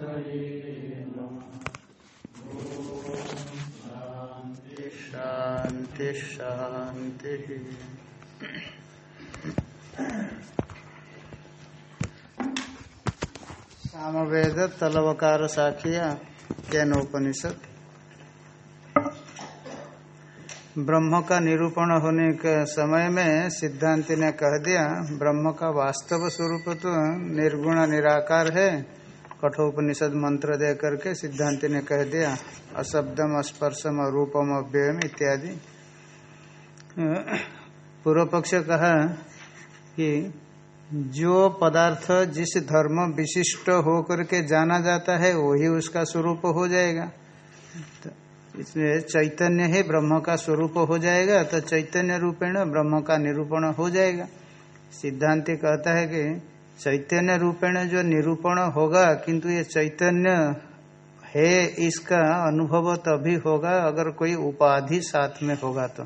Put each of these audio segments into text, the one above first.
शांति शांति सामवेद तलवकार साखिया कैनोपनिषद ब्रह्म का निरूपण होने के समय में सिद्धांति ने कह दिया, ब्रह्म का वास्तव स्वरूप तो निर्गुण निराकार है। कठोपनिषद मंत्र दे करके सिद्धांति ने कह दिया अशब्दम स्पर्शम रूपम अव्ययम, इत्यादि। पूर्व पक्ष कहा कि जो पदार्थ जिस धर्म विशिष्ट हो करके जाना जाता है, वही उसका स्वरूप हो जाएगा। तो इसलिए चैतन्य ही ब्रह्म का स्वरूप हो जाएगा तो चैतन्य रूपेण ब्रह्म का निरूपण हो जाएगा। सिद्धांति कहता है कि चैतन्य रूपेण जो निरूपण होगा, किंतु ये चैतन्य है इसका अनुभव तभी होगा अगर कोई उपाधि साथ में होगा तो।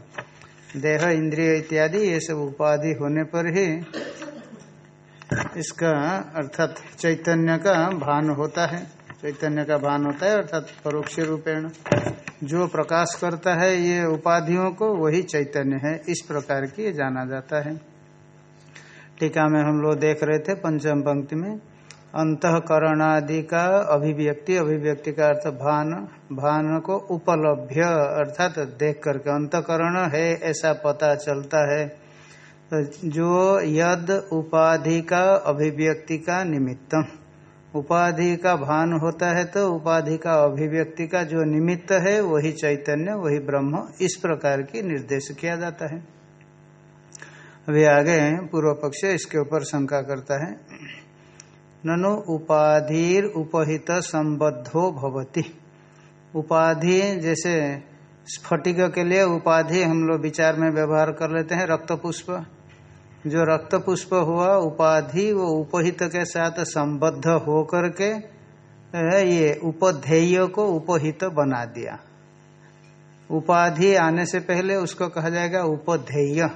देह, इंद्रिय इत्यादि, ये सब उपाधि होने पर ही इसका अर्थात चैतन्य का भान होता है। चैतन्य का भान होता है, अर्थात परोक्ष रूपेण। जो प्रकाश करता है ये उपाधियों को, वही चैतन्य है। इस प्रकार की जाना जाता है। टीका में हम लोग देख रहे थे पंचम पंक्ति में अंतकरणादि का अभिव्यक्ति अभिव्यक्ति का अर्थ भान भान को उपलभ्य, अर्थात तो देख करके, अंतकरण है, ऐसा पता चलता है। तो जो यद उपाधि का अभिव्यक्ति का निमित्त, उपाधि का भान होता है तो उपाधि का अभिव्यक्ति का जो निमित्त है, वही चैतन्य, वही ब्रह्म, इस प्रकार की निर्देश किया जाता है। अभी आगे पूर्व पक्ष इसके ऊपर शंका करता है। ननु उपाधिर उपहित संबद्धो भवती। उपाधि जैसे स्फटिक के लिए उपाधि हम लोग विचार में व्यवहार कर लेते हैं, रक्त पुष्प। जो रक्त पुष्प हुआ, उपाधि वो उपहित के साथ संबद्ध हो करके ये उपधेय को उपहित बना दिया। उपाधि आने से पहले उसको कहा जाएगा उपधेय।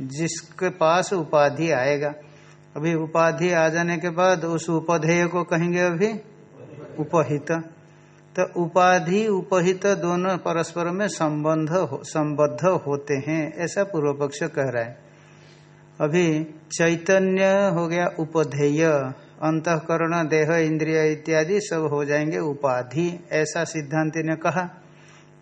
जिसके पास उपाधि आएगा। अभी उपाधि आ जाने के बाद उस उपधेय को कहेंगे अभी उपहित। तो उपाधि, उपहित दोनों परस्पर में संबंध संबद्ध होते हैं, ऐसा पूर्व पक्ष कह रहा है। अभी चैतन्य हो गया उपधेय, अंतकरण, देह, इंद्रिय इत्यादि सब हो जाएँगे उपाधि, ऐसा सिद्धांति ने कहा।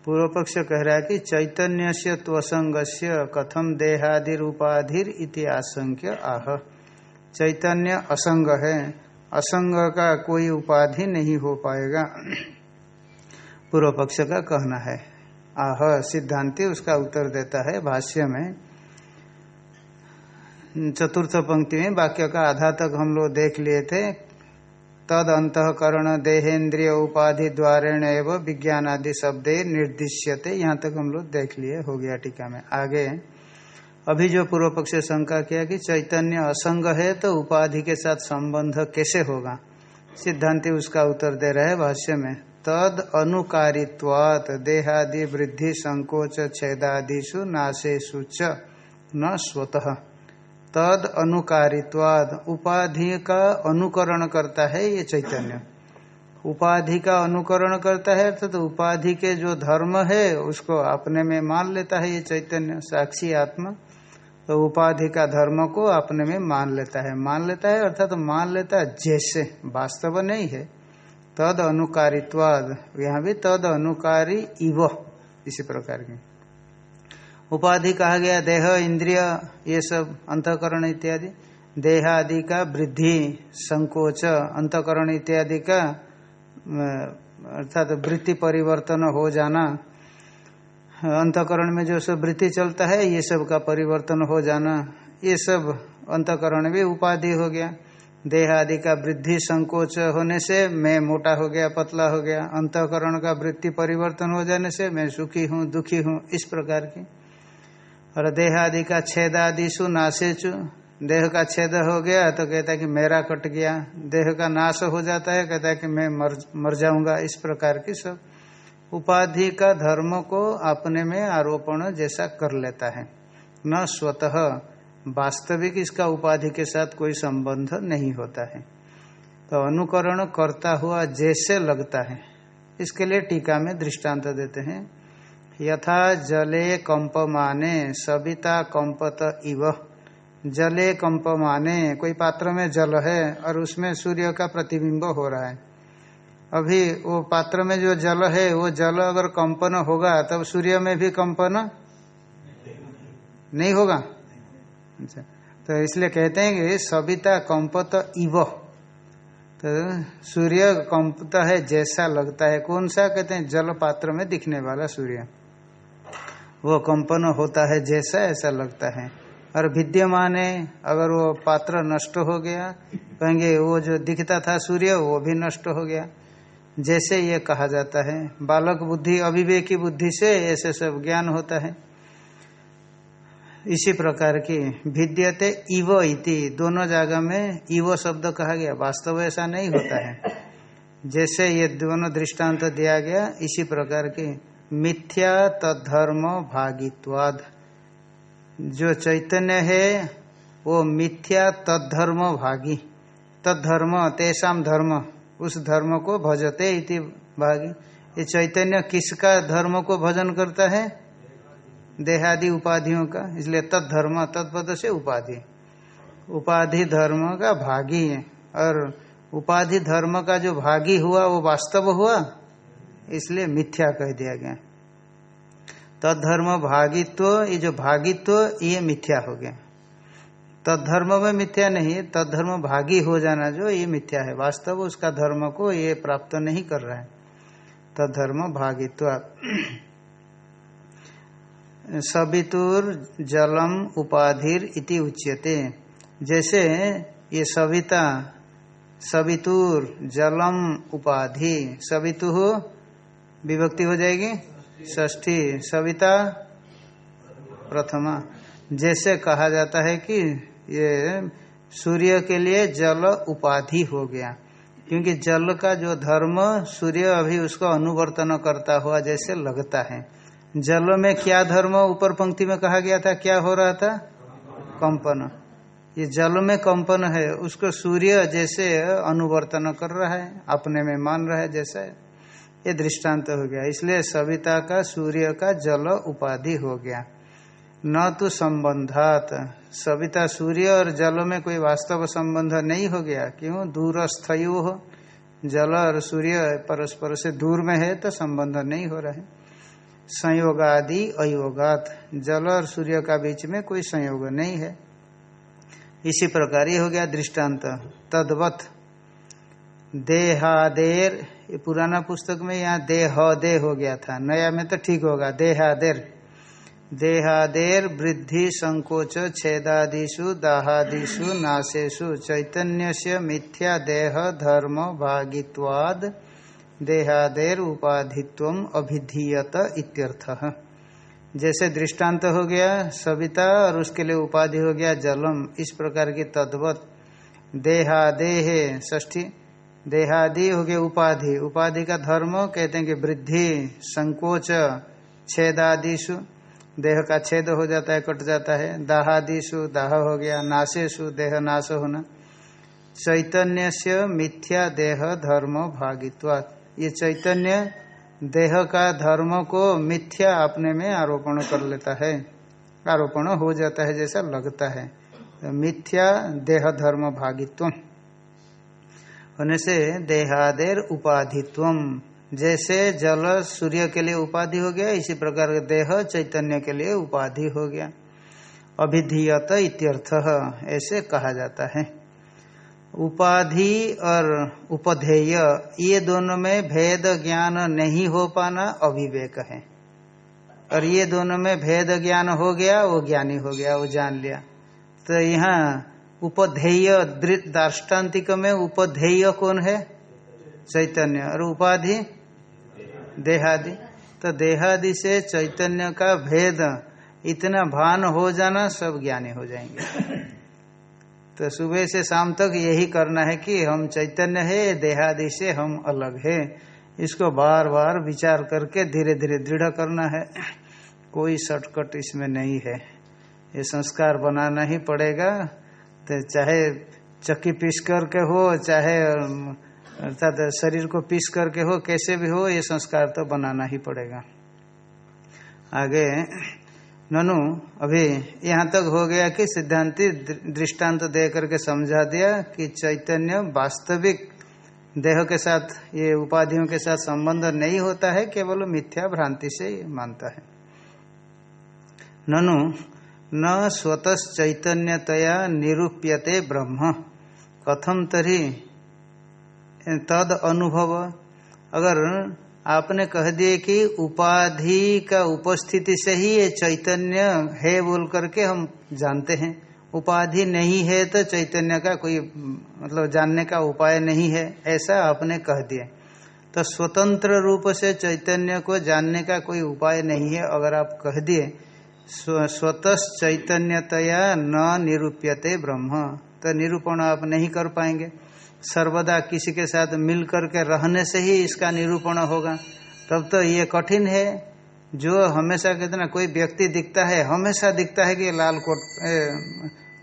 पूर्व पक्ष कह रहा है कि चैतन्य से त्वसंग से कथम देहादिर उपाधिर इति आशंक्य आह। चैतन्य असंग है। असंग का कोई उपाधि नहीं हो पाएगा। पूर्व पक्ष का कहना है। आह, सिद्धांति उसका उत्तर देता है भाष्य में। चतुर्थ पंक्ति में वाक्य का आधा तक हम लोग देख लिए थे। तद अंतकरण देहेन्द्रिय उपाधि द्वारेण एवं विज्ञान आदि शब्द निर्दिश्यते। यहाँ तक हम लोग देख लिए, हो गया टीका में। आगे, अभी जो पूर्व पक्ष शंका किया कि चैतन्य असंग है तो उपाधि के साथ संबंध कैसे होगा? सिद्धांति उसका उत्तर दे रहे भाष्य में। तद अनुकारित्वात देहादि वृद्धि संकोच छेदादिशु नाशेषु च न स्वतः। तद अनुकारित्वाद। उपाधि का अनुकरण करता है ये चैतन्य। उपाधि का अनुकरण करता है अर्थात तो उपाधि के जो धर्म है, उसको अपने में मान लेता है ये चैतन्य, साक्षी आत्मा। तो उपाधि का धर्म को अपने में मान लेता है। मान लेता है अर्थात तो मान लेता है जैसे, वास्तव नहीं है। तद अनुकारित्वाद। यहाँ भी तद अनुकारी इव, इसी प्रकार की। उपाधि कहा गया, देह, इंद्रिय, ये सब, अंतकरण इत्यादि। देह आदि का वृद्धि, संकोच, अंतकरण इत्यादि का अर्थात वृत्ति परिवर्तन हो जाना। अंतकरण में जो सब वृत्ति चलता है, ये सब का परिवर्तन हो जाना। ये सब अंतकरण भी उपाधि हो गया। देह आदि का वृद्धि, संकोच होने से मैं मोटा हो गया, पतला हो गया। अंतकरण का वृत्ति परिवर्तन हो जाने से मैं सुखी हूँ, दुखी हूँ, इस प्रकार की। और देह आदि का छेद आदि सु नाशेचु देह का छेद हो गया तो कहता है कि मेरा कट गया। देह का नाश हो जाता है, कहता है कि मैं मर मर जाऊँगा। इस प्रकार की सब उपाधि का धर्म को अपने में आरोपण जैसा कर लेता है। न स्वतः। वास्तविक इसका उपाधि के साथ कोई संबंध नहीं होता है। तो अनुकरण करता हुआ जैसे लगता है। इसके लिए टीका में दृष्टांत देते हैं। यथा जले कंपमाने सविता कंपत इव। जले कंपमाने, कोई पात्र में जल है और उसमें सूर्य का प्रतिबिंब हो रहा है। अभी वो पात्र में जो जल है, वो जल अगर कंपन होगा, तब सूर्य में भी कंपन नहीं होगा? अच्छा तो इसलिए कहते हैं कि सविता कंपत इव। तो सूर्य कंपता है, जैसा लगता है। कौन सा? कहते हैं जल पात्र में दिखने वाला सूर्य। वो कंपन होता है जैसा ऐसा लगता है। और विद्यमान है, अगर वो पात्र नष्ट हो गया, कहेंगे वो जो दिखता था सूर्य, वो भी नष्ट हो गया। जैसे ये कहा जाता है, बालक बुद्धि अभिवेकी बुद्धि से ऐसे सब ज्ञान होता है। इसी प्रकार की भिद्यते इव इति, दोनों जगह में इव शब्द कहा गया, वास्तव ऐसा नहीं होता है। जैसे ये दोनों दृष्टांत दिया गया, इसी प्रकार की मिथ्या तद्धर्म भागित्वाद। जो चैतन्य है, वो मिथ्या तद्धर्म भागी। तद्धर्म तेषाम धर्म, उस धर्म को भजते इति भागी। ये चैतन्य किसका धर्म को भजन करता है? देहादि उपाधियों का। इसलिए तत्धर्म तत्पद से उपाधि। उपाधि धर्म का भागी है। और उपाधि धर्म का जो भागी हुआ, वो वास्तव हुआ? इसलिए मिथ्या कह दिया गया। तत्धर्म भागित्व ये जो भागित्व, ये मिथ्या हो गया। तत्धर्म में मिथ्या नहीं है तत्धर्म भागी हो जाना जो, ये मिथ्या है। वास्तव उसका धर्म को ये प्राप्त नहीं कर रहा है। तत्धर्म भागित्व सवितुर जलम उपाधिर इति उच्यते। जैसे ये सविता, सवितुर जलम उपाधि, सवितु विभक्ति हो जाएगी। ष्ठी सविता, प्रथमा। जैसे कहा जाता है कि ये सूर्य के लिए जल उपाधि हो गया। क्योंकि जल का जो धर्म, सूर्य अभी उसको अनुवर्तन करता हुआ जैसे लगता है। जल में क्या धर्म ऊपर पंक्ति में कहा गया था? क्या हो रहा था? कंपन। ये जल में कंपन है, उसको सूर्य जैसे अनुवर्तन कर रहा है, अपने में मान रहा है जैसा। ये दृष्टांत हो गया। इसलिए सविता का, सूर्य का जल उपाधि हो गया। न तो संबंधात। सविता सूर्य और जल में कोई वास्तव संबंध नहीं हो गया। क्यों? दूरस्थ हो। जल और सूर्य परस्पर से दूर में है तो संबंध नहीं हो रहा है। संयोगादि अयोगात। जल और सूर्य का बीच में कोई संयोग नहीं है। इसी प्रकार ये हो गया दृष्टांत। तद्वत। देहादेर, ये पुराना पुस्तक में यहाँ देह दे हो गया था। नया में तो ठीक होगा, देहादेर। देहादेर, वृद्धि, संकोच, छेदादिशु, दाहादिशु नाशेषु चैतन्य से मिथ्या, देह, धर्म, भागित्वाद, देहादेर उपाधित्व अभिधीयत इत्यर्थ। जैसे दृष्टांत हो गया, सविता, और उसके लिए उपाधि हो गया, जलम, इस प्रकार की तद्वत। देहादेह ष्ठी देहादि हो गया उपाधि। उपाधि का धर्म कहते हैं कि वृद्धि, संकोच, छेदादिशु। देह का छेद हो जाता है, कट जाता है। दाहादिशु, दाह हो गया, नाशेशु, देह नाश होना। चैतन्य से मिथ्या देह धर्म भागित्वात्। ये चैतन्य देह का धर्म को मिथ्या अपने में आरोपण कर लेता है। आरोपण हो जाता है जैसा लगता है। तो मिथ्या देह धर्म भागित्व होने से देहादेर उपाधित्व जैसे जल सूर्य के लिए उपाधि हो गया, इसी प्रकार देह चैतन्य के लिए उपाधि हो गया। अभिधीयत इत्यर्थ, ऐसे कहा जाता है। उपाधि और उपधेय, ये दोनों में भेद ज्ञान नहीं हो पाना अविवेक है। और ये दोनों में भेद ज्ञान हो गया, वो ज्ञानी हो गया, वो जान लिया। तो यहाँ उपधेय दार्ष्टान्तिक में उपधेय कौन है? चैतन्य। और उपाधि? देहादि। तो देहादि से चैतन्य का भेद, इतना भान हो जाना सब ज्ञानी हो जाएँगे। तो सुबह से शाम तक यही करना है कि हम चैतन्य है, देहादि से हम अलग है। इसको बार बार विचार करके धीरे धीरे दृढ़ करना है। कोई शॉर्टकट इसमें नहीं है। ये संस्कार बनाना ही पड़ेगा। तो चाहे चक्की पीस करके हो, चाहे अर्थात शरीर को पीस करके हो, कैसे भी हो, ये संस्कार तो बनाना ही पड़ेगा। आगे, ननु, अभी यहाँ तक हो गया कि सिद्धांति दृष्टांत दे करके समझा दिया कि चैतन्य वास्तविक देह के साथ, ये उपाधियों के साथ संबंध नहीं होता है, केवल मिथ्या भ्रांति से मानता है। ननु न स्वतः चैतन्यतया निरूप्यते ब्रह्म। कथम तरी तद अनुभव अगर आपने कह दिए कि उपाधि का उपस्थिति से ही ये चैतन्य है बोल करके हम जानते हैं। उपाधि नहीं है तो चैतन्य का कोई मतलब जानने का उपाय नहीं है, ऐसा आपने कह दिया। तो स्वतंत्र रूप से चैतन्य को जानने का कोई उपाय नहीं है, अगर आप कह दिए स्वतः चैतन्यतया न निरूप्यते ब्रह्म। तो निरूपण आप नहीं कर पाएँगे। सर्वदा किसी के साथ मिल करके रहने से ही इसका निरूपण होगा। तब तो ये कठिन है। जो हमेशा कहते ना कोई व्यक्ति दिखता है हमेशा दिखता है कि लाल कोट ए,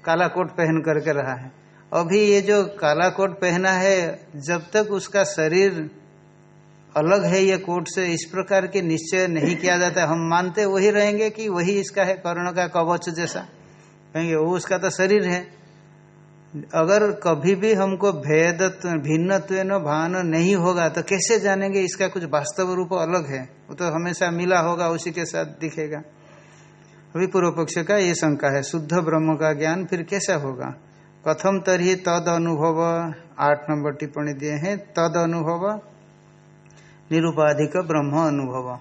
काला कोट पहन करके रहा है। अभी ये जो काला कोट पहना है जब तक उसका शरीर अलग है ये कोट से, इस प्रकार के निश्चय नहीं किया जाता हम मानते वही रहेंगे कि वही इसका है कर्ण का कवच जैसा। कहेंगे, वो उसका तो शरीर है। अगर कभी भी हमको भेद भिन्न भान नहीं होगा तो कैसे जानेंगे इसका कुछ वास्तव रूप अलग है? वो तो हमेशा मिला होगा, उसी के साथ दिखेगा। अभी पूर्व पक्ष का ये शंका है, शुद्ध ब्रह्म का ज्ञान फिर कैसा होगा? कथम तरही तद अनुभव, आठ नंबर टिप्पणी दिए हैं, तद अनुभव निरुपाधिक ब्रह्म अनुभव।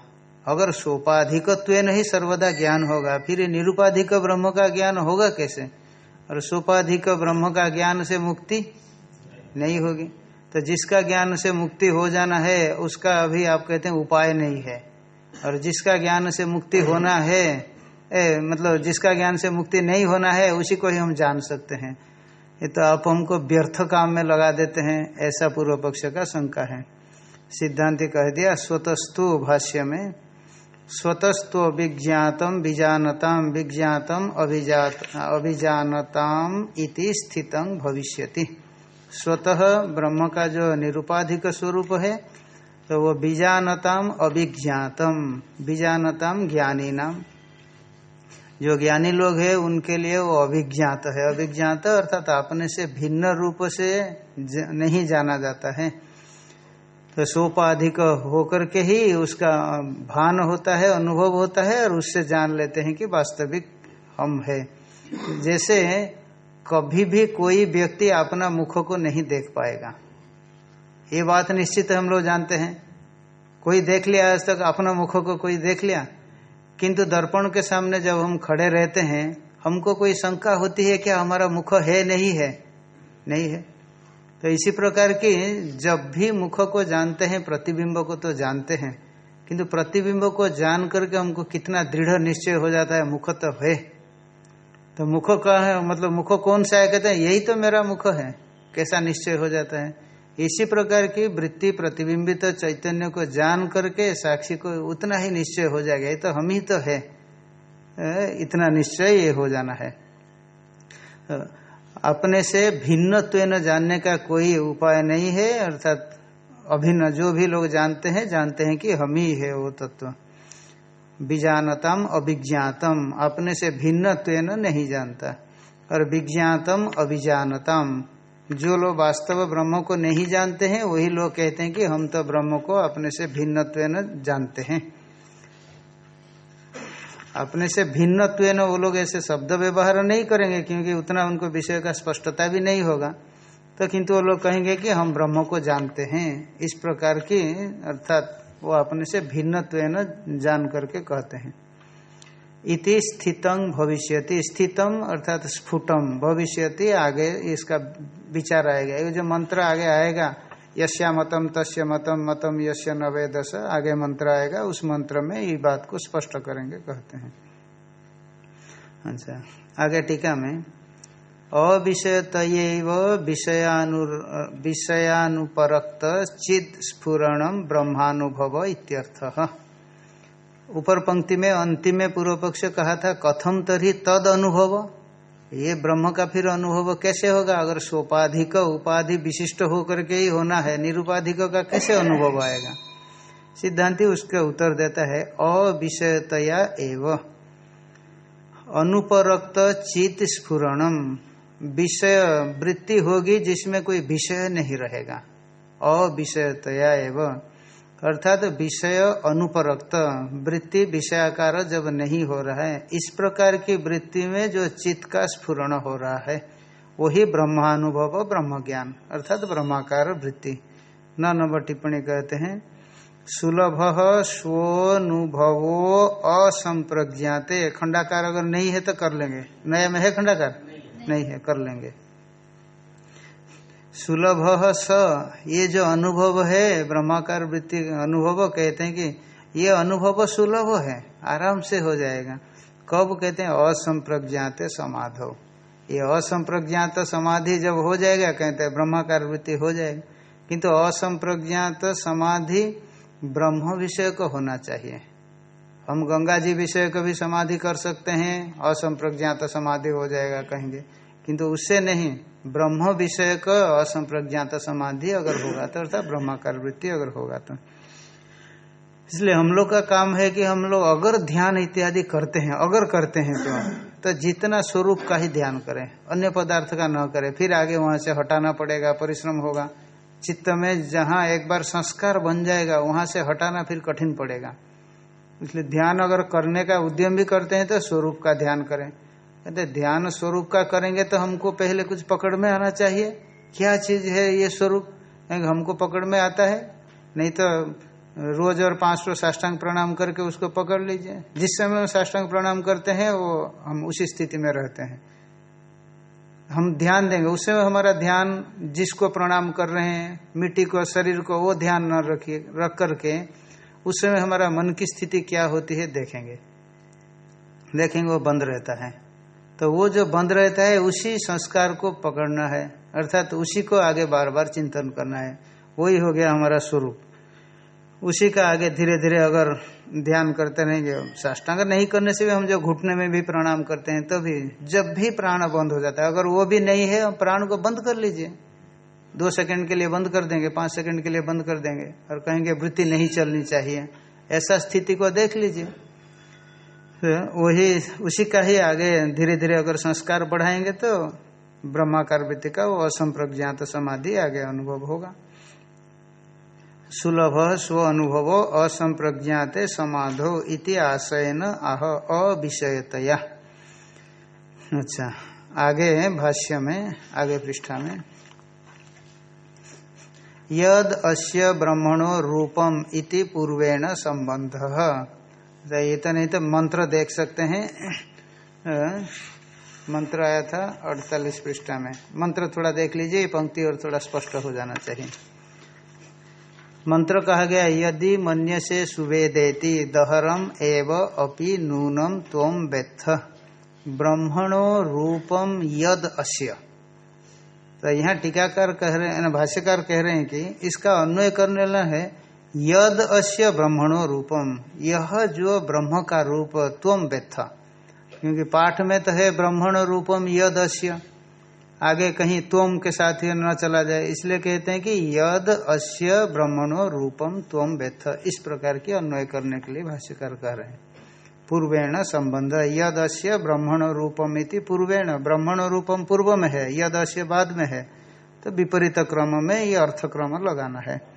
अगर सोपाधिक नहीं सर्वदा ज्ञान होगा फिर निरुपाधिक ब्रह्म का ज्ञान होगा कैसे? और सोपाधिक ब्रह्म का ज्ञान से मुक्ति नहीं होगी। तो जिसका ज्ञान से मुक्ति हो जाना है उसका अभी आप कहते हैं उपाय नहीं है। और जिसका ज्ञान से मुक्ति होना है ए, मतलब जिसका ज्ञान से मुक्ति नहीं होना है उसी को ही हम जान सकते हैं। ये तो आप हमको व्यर्थ काम में लगा देते हैं ऐसा पूर्व पक्ष का शंका है। सिद्धांति कह दिया, स्वतस्तु भाष्य में स्वतस्तु विज्ञातम विजानताम, विज्ञातम अभिजानताम इति स्थितं भविष्यति। स्वतः ब्रह्म का जो निरुपाधिक स्वरूप है तो वो बीजानताम अभिज्ञातम बीजानताम ज्ञानी नाम जो ज्ञानी लोग हैं, उनके लिए वो अभिज्ञात है। अभिज्ञात अर्थात अपने से भिन्न रूप से नहीं जाना जाता है। तो सोपाधिक होकर के ही उसका भान होता है, अनुभव होता है और उससे जान लेते हैं कि वास्तविक हम है। जैसे कभी भी कोई व्यक्ति अपना मुख को नहीं देख पाएगा। ये बात निश्चित हम लोग जानते हैं। कोई देख लिया, आज तक अपना मुख को कोई देख लिया, किंतु दर्पण के सामने जब हम खड़े रहते हैं, हमको कोई शंका होती है क्या हमारा मुख है नहीं है? नहीं है। तो इसी प्रकार की जब भी मुख को जानते हैं, प्रतिबिंब को तो जानते हैं। किंतु प्रतिबिंब को जान करके हमको कितना दृढ़ निश्चय हो जाता है, मुख तो है। तो मुख का है मतलब मुख कौन सा है कहते हैं, यही तो मेरा मुख है। कैसा निश्चय हो जाता है? इसी प्रकार की वृत्ति प्रतिबिंबित तो चैतन्य को जान करके साक्षी को उतना ही निश्चय हो जाएगा। ये तो हम ही तो है। इतना निश्चय ये हो जाना है। अपने से भिन्न जानने का कोई उपाय नहीं है, अर्थात अभिन्न जो भी लोग जानते हैं जानते हैं कि हम ही है वो तत्व। बीजानतम अभिज्ञातम, अपने से भिन्न नहीं जानता। और विज्ञातम, अभिजानतम, जो लोग वास्तव ब्रह्म को नहीं जानते हैं, वही लोग कहते हैं कि हम तो ब्रह्म को अपने से भिन्न जानते हैं। अपने से भिन्न वो लोग ऐसे शब्द व्यवहार नहीं करेंगे, क्योंकि उतना उनको विषय का स्पष्टता भी नहीं होगा। तो किंतु वो लोग कहेंगे कि हम ब्रह्म को जानते हैं। इस प्रकार की, अर्थात वो अपने से भिन्न जान करके कहते हैं। इति स्थितं भविष्यति स्थितम अर्थात स्फुटम भविष्यति आगे इसका विचार आएगा। ये जो मंत्र आगे आएगा यश्या मतम तस्य मतम मतम यश्य नवे दस आगे मंत्र आएगा, उस मंत्र में ये बात को स्पष्ट करेंगे, कहते हैं। अच्छा आगे टीका में अविषयत विषयानु विषयानुपरक्त चिद स्फुरणम ब्रह्मानुभव इत्यर्थ। ऊपर पंक्ति में, अंतिम में पूर्व पक्ष कहा था कथम तरी तद अनुभव ये ब्रह्म का फिर अनुभव कैसे होगा? अगर सोपाधिक उपाधि विशिष्ट होकर के ही होना है, निरुपाधिक का कैसे अनुभव आएगा? सिद्धांति उसका उत्तर देता है, अविषयतया एव। अनुपरक्त चित स्फुरणम। विषय वृत्ति होगी जिसमें कोई विषय नहीं रहेगा। अविषयतया एवं। अर्थात तो विषय अनुपरक्त वृत्ति विषयाकार जब नहीं हो रहा है इस प्रकार की वृत्ति में जो चित्त का स्फुरण हो रहा है वही ब्रह्मानुभव ब्रह्म ज्ञान अर्थात ब्रह्माकार वृत्ति। न नंबर टिप्पणी कहते हैं सुलभ स्वनुभवो असंप्रज्ञाते। खंडाकार अगर नहीं है तो कर लेंगे। नया में है खंडाकार? नहीं, नहीं है कर लेंगे। सुलभ स। ये जो अनुभव है, ब्रह्माकार वृत्ति अनुभव, कहते हैं कि ये अनुभव सुलभ है, आराम से हो जाएगा। कब? कहते हैं, असंप्रज्ञात समाधो। ये असंप्रज्ञात समाधि जब हो जाएगा, कहते हैं, ब्रह्माकार वृत्ति हो जाएगा। किंतु असंप्रज्ञात समाधि ब्रह्म विषय को होना चाहिए। हम गंगा जी विषय को भी समाधि कर सकते हैं, असंप्रज्ञात समाधि हो जाएगा कहेंगे। किंतु उससे नहीं ब्रह्म विषय का असंप्रज्ञात समाधि अगर होगा तो अर्थात ब्रह्माकार वृत्ति अगर होगा तो। इसलिए हम लोग का काम है कि हम लोग अगर ध्यान इत्यादि करते हैं, अगर करते हैं तो तो जितना स्वरूप का ही ध्यान करें, अन्य पदार्थ का न करें, फिर आगे वहाँ से हटाना पड़ेगा, परिश्रम होगा। चित्त में जहाँ एक बार संस्कार बन जाएगा, वहाँ से हटाना फिर कठिन पड़ेगा। इसलिए ध्यान अगर करने का उद्यम भी करते हैं तो स्वरूप का ध्यान करें। कहते, ध्यान स्वरूप का करेंगे तो हमको पहले कुछ पकड़ में आना चाहिए। क्या चीज़ है ये स्वरूप? हमको पकड़ में आता है। नहीं तो रोज और पाँच सौ साष्टांग प्रणाम करके उसको पकड़ लीजिए। जिस समय हम साष्टांग प्रणाम करते हैं, वो हम उसी स्थिति में रहते हैं। हम ध्यान देंगे। उस समय हमारा ध्यान जिसको प्रणाम कर रहे हैं, मिट्टी को, शरीर को, वो ध्यान न रखिए, रख करके उस समय हमारा मन की स्थिति क्या होती है, देखेंगे। देखेंगे, वो बंद रहता है। तो वो जो बंद रहता है, उसी संस्कार को पकड़ना है। अर्थात तो उसी को आगे बार बार चिंतन करना है। वही हो गया हमारा स्वरूप। उसी का आगे धीरे धीरे अगर ध्यान करते रहेंगे, साष्टांग नहीं करने से भी हम जो घुटने में भी प्रणाम करते हैं तो जब भी प्राण बंद हो जाता है। अगर वो भी नहीं है, प्राण को बंद कर लीजिए। दो सेकंड के लिए बंद कर देंगे, पाँच सेकंड के लिए बंद कर देंगे। और कहेंगे, वृत्ति नहीं चलनी चाहिए। ऐसा स्थिति को देख लीजिए। वही उसी का ही आगे धीरे धीरे अगर संस्कार बढ़ाएँगे तो ब्रह्माकार वृत्ति का वो असंप्रज्ञात समाधि आगे अनुभव होगा। सुलभ स्व अनुभव असंप्रज्ञाते समाधो इति आशयन आह अविषयतया। अच्छा आगे भाष्य में, आगे पृष्ठा में। यद अस्य ब्रह्मणो रूपम इति पूर्वेण संबंध तो ये तो नहीं तो मंत्र देख सकते हैं। मंत्र आया था अड़तालीस पृष्ठा में। मंत्र थोड़ा देख लीजिए, ये पंक्ति और थोड़ा स्पष्ट हो जाना चाहिए। मंत्र कहा गया, यदि मन्य से सुवेदेति दहरम एव अपि नूनम तोम बेथ ब्रह्मणो रूपम यद अस्य। तो यहाँ टीकाकार कह रहे हैं, भाष्यकार कह रहे हैं कि इसका अन्वय करने है यद अस्य ब्रह्मणो रूपम। यह जो ब्रह्म का रूप त्वम व्यथ। क्योंकि पाठ में तो है ब्रह्मण रूपम यद अस्य। आगे कहीं त्वम के साथ ही न चला जाए। इसलिए कहते हैं कि यद अस्य ब्रह्मणो रूपम त्वम व्यथ। इस प्रकार की अन्वय करने के लिए भाष्यकार कह रहे हैं। पूर्वेण संबंध, यद अस्य ब्रह्मण रूपम इति पूर्वेण। ब्रह्मण रूपम पूर्व में है, यद अस्य बाद में है। तो विपरीत क्रम में ये अर्थक्रम लगाना है।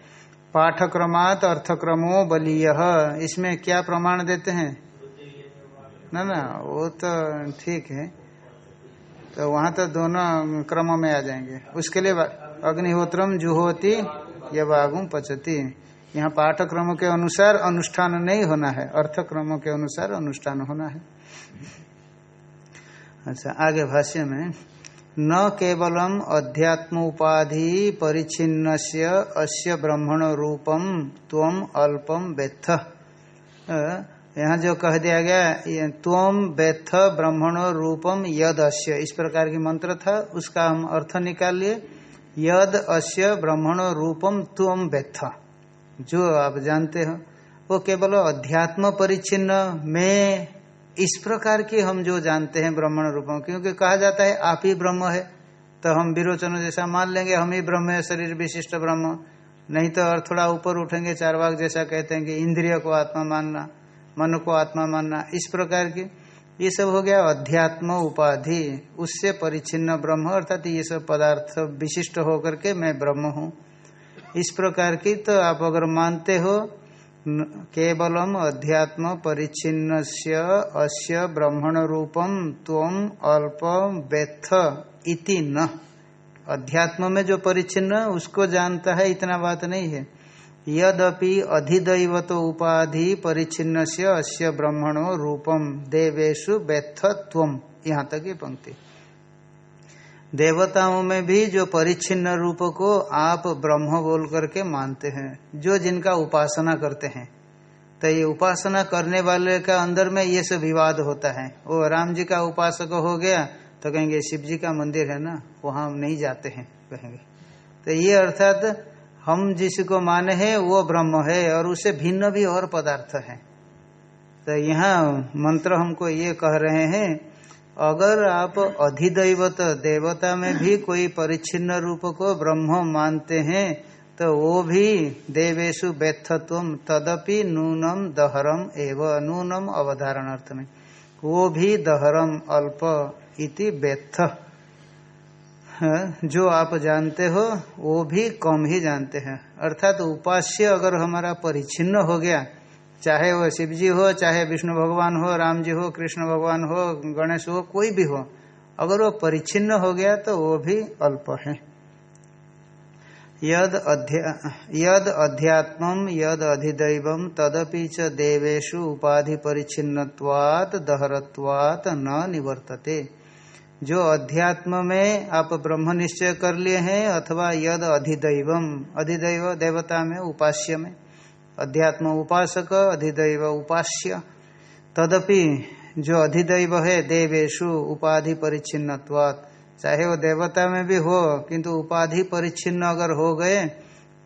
पाठक्रमात अर्थक्रमो बलीय। इसमें क्या प्रमाण देते हैं? ना ना, वो तो ठीक है। तो वहाँ तो दोनों क्रमों में आ जाएँगे। उसके लिए अग्निहोत्रम जुहोती या बागुम पचती। यहाँ पाठक्रम के अनुसार अनुष्ठान नहीं होना है। अर्थक्रमों के अनुसार अनुष्ठान होना है। अच्छा आगे भाष्य में न केवलम अध्यात्म उपाधि परिच्छिन्न अस्य ब्रह्मण रूपम तम अल्पम बेथ यहाँ जो कह दिया गया तम बेथ ब्रह्मण रूपम यद अस्य इस प्रकार की मंत्र था, उसका हम अर्थ निकाल लिए यद अस्य ब्रह्मण रूपम तुम बेथ जो आप जानते हो, वो केवल अध्यात्म परिच्छिन्न, में इस प्रकार की हम जो जानते हैं ब्राह्मण रूपम क्योंकि कहा जाता है, आप ही ब्रह्म है तो हम विरोचन जैसा मान लेंगे, हम ही ब्रह्म है, शरीर विशिष्ट ब्रह्म। नहीं तो और थोड़ा ऊपर उठेंगे चार भाग जैसा कहते हैं कि इंद्रिय को आत्मा मानना, मन को आत्मा मानना, इस प्रकार की। ये सब हो गया अध्यात्म उपाधि, उससे परिचिन्न ब्रह्म, अर्थात ये सब पदार्थ विशिष्ट होकर के मैं ब्रह्म हूँ। इस प्रकार की तो आप अगर मानते हो केवलम अध्यात्म परिचिन्न अस्य ब्रह्मण रूपम तम अल्प व्यथ इति न। अध्यात्म में जो परिचिन्न उसको जानता है, इतना बात नहीं है। यदपि अधिदैवत उपाधि से अस्य ब्रह्मणो रूपम देवेशु व्यथ व्यथत्व यहाँ तक ये पंक्ति। देवताओं में भी जो परिचिन्न रूप को आप ब्रह्म बोल करके मानते हैं, जो जिनका उपासना करते हैं। तो ये उपासना करने वाले का अंदर में ये सब विवाद होता है। वो राम जी का उपासक हो गया तो कहेंगे, शिव जी का मंदिर है ना, वहाँ हम नहीं जाते हैं, कहेंगे। तो ये अर्थात हम जिसको माने हैं, वो ब्रह्म है, और उससे भिन्न भी और पदार्थ है। तो यहाँ मंत्र हमको ये कह रहे हैं अगर आप अधिदैवत देवता में भी कोई परिच्छिन्न रूप को ब्रह्म मानते हैं तो वो भी देवेशु व्यथत्व तदपि नूनम दहरम एव नूनम अवधारण अर्थ में। वो भी दहरम अल्प इति व्यथ। जो आप जानते हो, वो भी कम ही जानते हैं। अर्थात तो उपास्य अगर हमारा परिचिन्न हो गया चाहे वो शिव जी हो, चाहे विष्णु भगवान हो, राम जी हो, कृष्ण भगवान हो, गणेश हो, कोई भी हो, अगर वो परिचिन्न हो गया तो वो भी अल्प है। यद यद अध्यात्म, यद अधिदैव, तदपि च देवेशु उपाधि परिचिन्नवात दहरत्वात न निवर्तते। जो अध्यात्म में आप ब्रह्म निश्चय कर लिए हैं, अथवा यद अधिदैवम अधिदैव देवता में, उपास्य में अध्यात्म उपासक अधिदैव उपास्य। तदपि जो अधिदैव है देवेशु उपाधि परिच्छिन्न चाहे वो देवता में भी हो, किंतु उपाधि परिच्छिन्न अगर हो गए,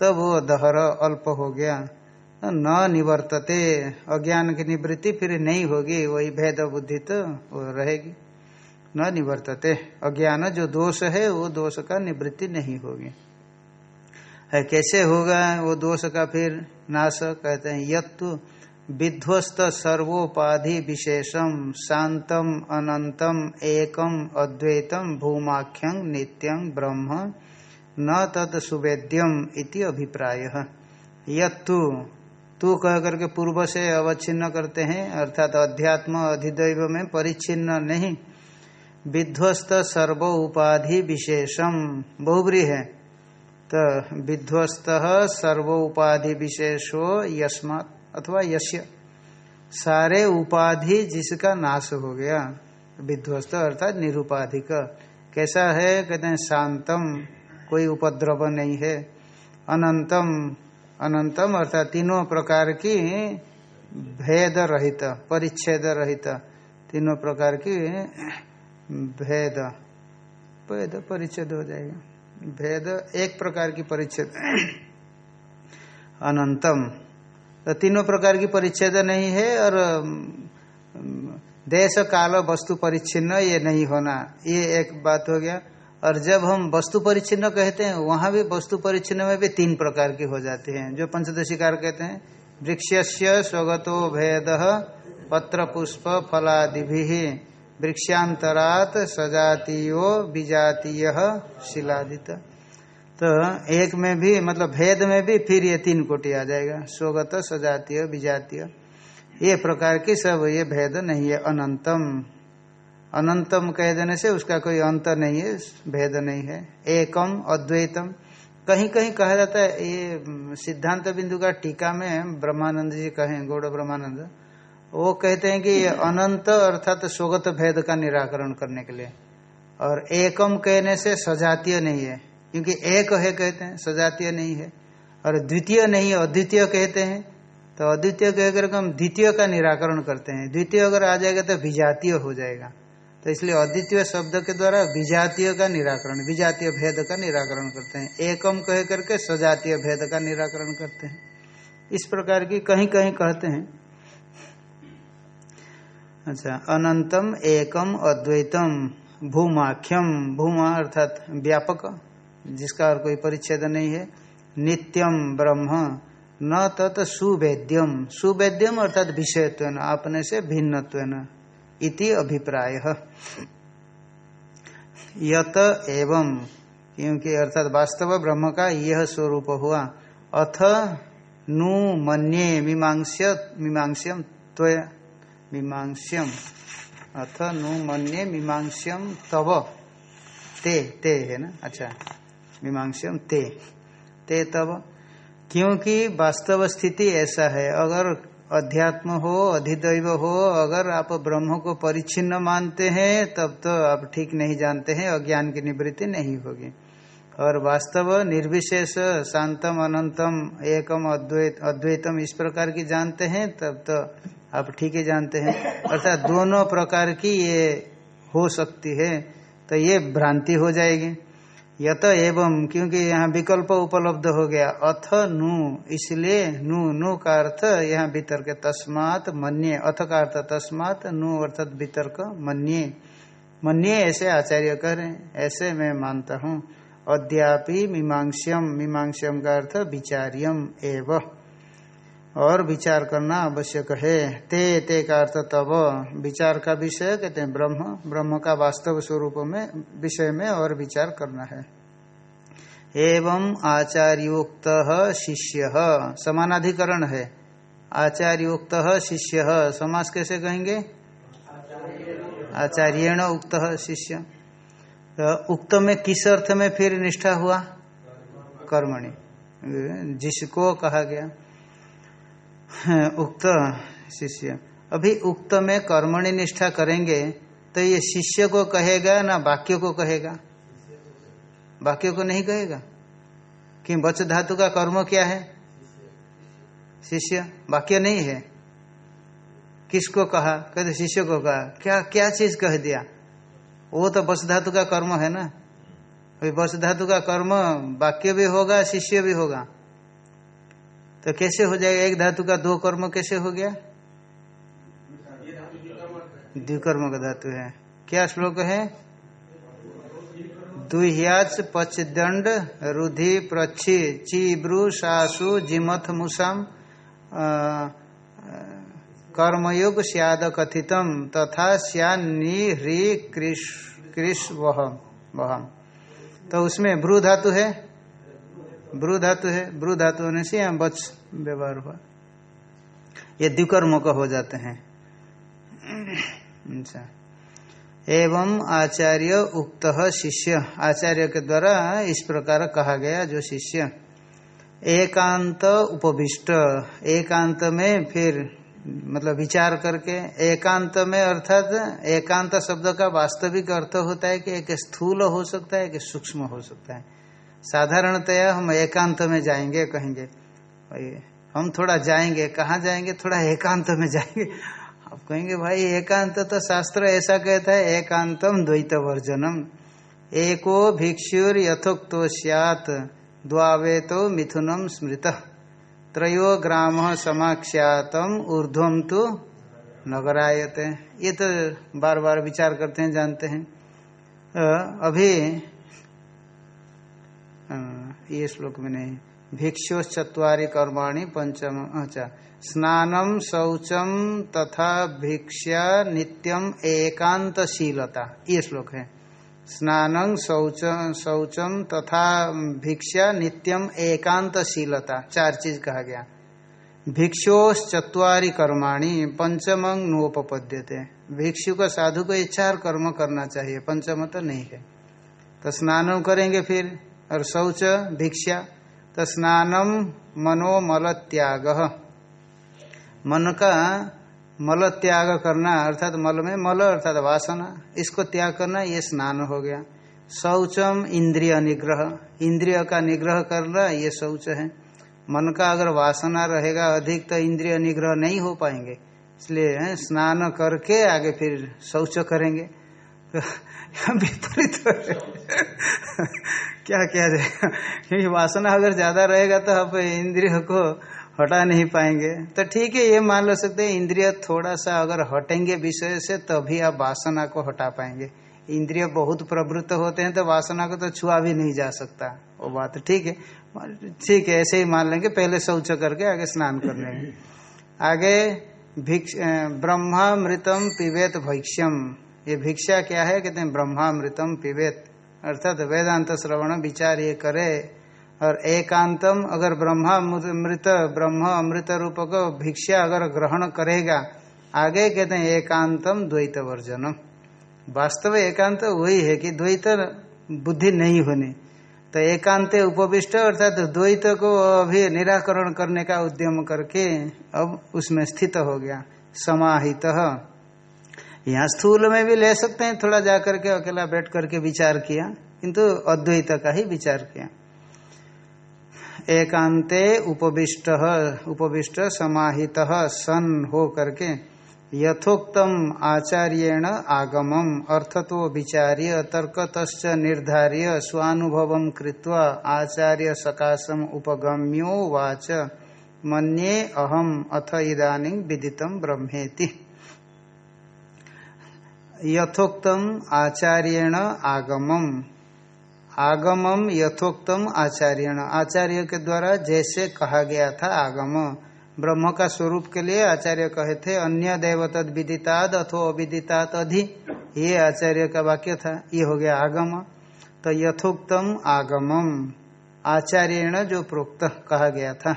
तब वो दहर अल्प हो गया। न निवर्तते, अज्ञान की निवृत्ति फिर नहीं होगी, वही भेद बुद्धि तो वो रहेगी। न निवर्तते, अज्ञान जो दोष है, वो दोष का निवृत्ति नहीं होगी। है, कैसे होगा वो दोष का फिर नाश कहते हैं। यत्तु विध्वस्त सर्वोपाधि विशेषम, शांतम अनंतम, एकम अद्वैतम, भूमाख्यं नित्यं ब्रह्म, न तद सुवेद्यम इति अभिप्राय। यत्तु, तू कह करके पूर्व से अवच्छिन्न करते हैं, अर्थात अध्यात्म अधिदैव में परिच्छिन्न नहीं। विध्वस्त सर्व उपाधि विशेषम बहुब्री है। तो विध्वस्त सर्व उपाधि विशेषो यस्मात अथवा यश्य सारे उपाधि जिसका नाश हो गया, विध्वस्त अर्थात निरुपाधिक। कैसा है? कहते हैं, शांतम, कोई उपद्रव नहीं है। अनंतम अनंतम अर्थात तीनों प्रकार की भेद रहित, परिच्छेद रहित। तीनों प्रकार की भेद भेद, परिच्छेद हो जाएगा। भेद एक प्रकार की परिच्छेद अनंतम। तो तीनों प्रकार की परिच्छेद नहीं है और देश, काल, वस्तु, परिच्छिन्न ये नहीं होना। ये एक बात हो गया। और जब हम वस्तु परिच्छिन्न कहते हैं, वहाँ भी वस्तु परिच्छिन्न में भी तीन प्रकार की हो जाती हैं, जो पंचदशिकार कहते हैं। वृक्ष स्वगतो भेद पत्र पुष्प फलादि वृक्षांतरात सजातीयो विजातीय शिलादित। तो एक में भी मतलब भेद में भी फिर ये तीन कोटि आ जाएगा। स्वगत सजातीय, विजातीय। ये प्रकार की सब ये भेद नहीं है, अनंतम। अनंतम कह देने से उसका कोई अंत नहीं है, भेद नहीं है। एकम, अद्वैतम। कहीं कहीं कहा जाता है, ये सिद्धांत बिंदु का टीका में ब्रह्मानंद जी कहें, गौड़ ब्रह्मानंद वो कहते हैं कि अनंत अर्थात स्वगत भेद का निराकरण करने के लिए। और एकम कहने से सजातीय नहीं है, क्योंकि एक है कहते हैं, सजातीय नहीं है। और द्वितीय नहीं, अद्वितीय कहते हैं तो अद्वितीय कहकर हम द्वितीय का निराकरण करते हैं। द्वितीय अगर आ जाएगा तो विजातीय हो जाएगा। तो इसलिए अद्वितीय शब्द के द्वारा विजातीय का निराकरण, विजातीय भेद का निराकरण करते हैं। एकम कह करके सजातीय भेद का निराकरण करते हैं। इस प्रकार की कहीं कहीं कहते हैं। अच्छा अनंतम एकम अद्वैतम भूमाख्यम, भूमा अर्थात व्यापक, जिसका और कोई परिच्छेद नहीं है, नित्यम ब्रह्म, न तत् सुवेद्यम। सुवेद्यम अर्थात विषयत्व अपने से भिन्नत्व इति अभिप्राय। यत एवं, क्योंकि अर्थात वास्तव ब्रह्म का यह स्वरूप हुआ, अथ नु मन्ये मीमांस्य मीमांस्यम त्वय। मीमांस्यम। अथ नु मन्ये मीमांस्यम तव। ते ते है ना? अच्छा। मीमांस्यम ते। ते तब क्योंकि वास्तव स्थिति ऐसा है, अगर अध्यात्म हो, अधिदैव हो, अगर आप ब्रह्म को परिच्छिन्न मानते हैं, तब तो आप ठीक नहीं जानते हैं, अज्ञान की निवृत्ति नहीं होगी। और वास्तव निर्विशेष, शांतम, अनंतम, एकम, अद्वैत, अद्वैतम इस प्रकार की जानते हैं, तब तो आप ठीक ही जानते हैं। अर्थात दोनों प्रकार की ये हो सकती है तो ये भ्रांति हो जाएगी। यत एवं, क्योंकि यहाँ विकल्प उपलब्ध हो गया। अथ नु, इसलिए नु नु का अर्थ यहाँ वितर्क। तस्मात मन्ये, अथ का अर्थ तस्मात नु अर्थात वितर्क, मन्ये। मन्ये ऐसे आचार्य कह रहे ऐसे मैं मानता हूँ। अद्यापि मीमांस्यम मीमांस्यम का अर्थ विचार्यम एव। और विचार करना आवश्यक है। ते ते का अर्थ तब। विचार का विषय कहते हैं ब्रह्म। ब्रह्म का वास्तव स्वरूप में, विषय में और विचार करना है। एवं आचार्योक्त शिष्य। समानाधिकरण है। आचार्योक्त शिष्य। समास कैसे कहेंगे? आचार्यण उक्त शिष्य। तो उक्त में किस अर्थ में फिर निष्ठा हुआ? कर्मणि। जिसको कहा गया। उक्त शिष्य। अभी उक्त में कर्मणि निष्ठा करेंगे तो ये शिष्य को कहेगा ना वाक्य को कहेगा? वाक्य को नहीं कहेगा? कि बच धातु का कर्म क्या है? शिष्य, वाक्य नहीं है। किसको कहा? कहते, शिष्य को कहा, क्या क्या चीज़ कह दिया? वो तो बस धातु का कर्म है ना। बस धातु का कर्म वाक्य भी होगा, शिष्य भी होगा। तो कैसे हो जाएगा? एक धातु का दो कर्म कैसे हो गया? द्विकर्म का धातु है। क्या श्लोक है? दुह्याच पचदंड रुधि प्रच्छी चीब्रु सासु जिमथ मुसाम कर्मयुग सियाद कथितम तथा श्यानी ह्री कृष वहम। तो उसमें भ्रू धातु है? ब्रू धातु है ब्रू धातु होने से यहाँ बच व्यवहार हुआ। ये द्विकर्म का हो जाते हैं। अच्छा। एवं आचार्य उक्त शिष्य। आचार्य के द्वारा इस प्रकार कहा गया जो शिष्य। एकांत उपविष्ट। एकांत में फिर मतलब विचार करके एकांत में अर्थात एकांत शब्द का वास्तविक अर्थ होता है कि एक स्थूल हो सकता है कि सूक्ष्म हो सकता है। साधारणतया हम एकांत में जाएँगे, कहेंगे हम थोड़ा जाएँगे, कहाँ जाएँगे? थोड़ा एकांत में जाएँगे। आप कहेंगे, भाई, एकांत तो शास्त्र ऐसा कहता है, एकांतम द्वैत वर्जनम एको भिक्षुर यथोक्तो सियात द्वावे तो मिथुनम स्मृत। त्रयो ग्राम समाख्यातम ऊर्ध्वम तो नगरायते। ये तो बार बार विचार करते हैं, जानते हैं। अभी ये श्लोक में नहीं। भिक्षुश्चत्वारि कर्माणी पंचम अच्छा स्नानम शौचम तथा भिक्षा नित्यम एकांतशीलता ये श्लोक है। स्नानं शौच शौचम तथा भिक्षा नित्यम एकांतशीलता चार चीज़ कहा गया। भिक्षोश्चत्वारि कर्माणि पंचम नोपपद्यते भिक्षु का साधु को ये चार कर्म करना चाहिए, पंचम तो नहीं है। तो स्नान करेंगे फिर। और शौच, भिक्षा तो स्नानम मनोमल त्याग मन का मल त्याग करना, अर्थात मल में मल, अर्थात वासना, इसको त्याग करना, ये स्नान हो गया। शौचम इंद्रिय निग्रह। इंद्रिय का निग्रह करना, ये शौच है। मन का अगर वासना रहेगा, अधिक तो इंद्रिय निग्रह नहीं हो पाएँगे। इसलिए स्नान करके आगे फिर शौच करेंगे। विपरीत क्या किया जाएगा क्योंकि वासना अगर ज़्यादा रहेगा तो आप इंद्रिय को हटा नहीं पाएँगे। तो ठीक है, ये मान लो सकते हैं, इंद्रिय थोड़ा सा अगर हटेंगे विषय से तभी आप वासना को हटा पाएँगे। इंद्रिय बहुत प्रवृत्त होते हैं तो वासना को तो छुआ भी नहीं जा सकता। वो बात ठीक है। ठीक है, ऐसे ही मान लेंगे, पहले शौच करके आगे स्नान कर लेंगे आगे भिक्ष ब्रह्मामृतम पिवेत भैक्ष्यम। ये भिक्षा क्या है? कहते हैं, ब्रह्मामृतम पिवेत अर्थात वेदांत श्रवण विचार ये करे और एकांतम अगर ब्रह्मा ब्रह्मामृत ब्रह्म अमृत रूप को भिक्षा अगर ग्रहण करेगा, आगे कहते हैं, एकांतम द्वैत वर्जनम वास्तव एकांत वही है कि द्वैत बुद्धि नहीं होनी। तो एकांत उपविष्ट, अर्थात तो द्वैत को अभी निराकरण करने का उद्यम करके अब उसमें स्थित हो गया, समाहित। यहाँ स्थूल में भी ले सकते हैं, थोड़ा जा करके अकेला बैठ करके विचार किया, किंतु अद्वैत का ही विचार किया। एकांते उपविष्ट उपविष्ट समाहित, सन हो करके यथोक्तम आचार्येण आगमम, अर्थतो विचार्य तर्कत निर्धार्य, स्वानुभव कृत्वा आचार्य सकाशम उपगम्यो वाच, मन्ये अहम अथ इदानीं विदितम ब्रह्मेति। यथोक्तम आचार्यण आगमम। आगमम यथोक्तम आचार्यण। आचार्य के द्वारा जैसे कहा गया था आगम। ब्रह्म का स्वरूप के लिए आचार्य कहे थे, अन्य देव तद विदिताद अथो अविदितात् अधि। ये आचार्य का वाक्य था, ये हो गया आगम। तो यथोक्तम आगमम। आचार्य जो प्रोक्त कहा गया था।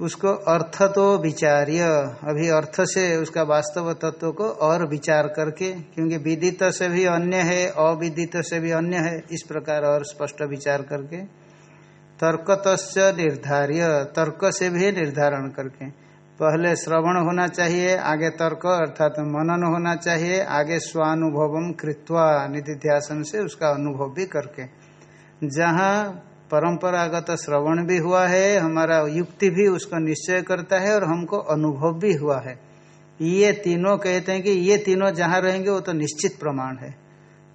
उसको अर्थ तो विचार्य अभी अर्थ से उसका वास्तव तत्व को और विचार करके, क्योंकि विदित से भी अन्य है, अविदित से भी अन्य है, इस प्रकार और स्पष्ट विचार करके। तर्कत निर्धार्य, तर्क से भी निर्धारण करके। पहले श्रवण होना चाहिए, आगे तर्क, अर्थात मनन होना चाहिए, आगे स्वानुभव कृत्वा निधिध्यासन से उसका अनुभव भी करके। जहाँ परंपरागत श्रवण भी हुआ है, हमारा युक्ति भी उसको निश्चय करता है और हमको अनुभव भी हुआ है। ये तीनों कहते हैं कि ये तीनों जहाँ रहेंगे, वो तो निश्चित प्रमाण है।